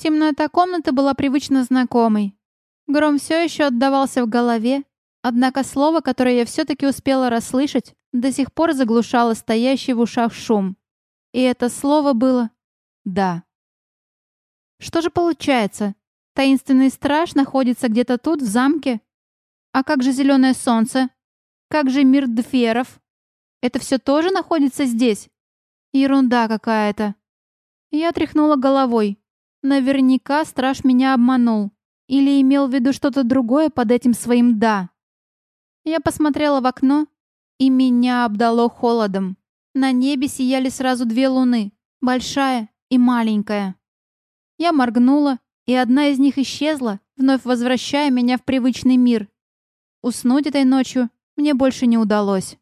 Темнота комнаты была привычно знакомой. Гром все еще отдавался в голове, однако слово, которое я все-таки успела расслышать, до сих пор заглушало стоящий в ушах шум. И это слово было «да». Что же получается? Таинственный страж находится где-то тут, в замке? А как же зеленое солнце? Как же мир дферов? Это все тоже находится здесь? Ерунда какая-то. Я тряхнула головой. Наверняка страж меня обманул. Или имел в виду что-то другое под этим своим «да». Я посмотрела в окно, и меня обдало холодом. На небе сияли сразу две луны, большая и маленькая. Я моргнула, и одна из них исчезла, вновь возвращая меня в привычный мир. Уснуть этой ночью мне больше не удалось.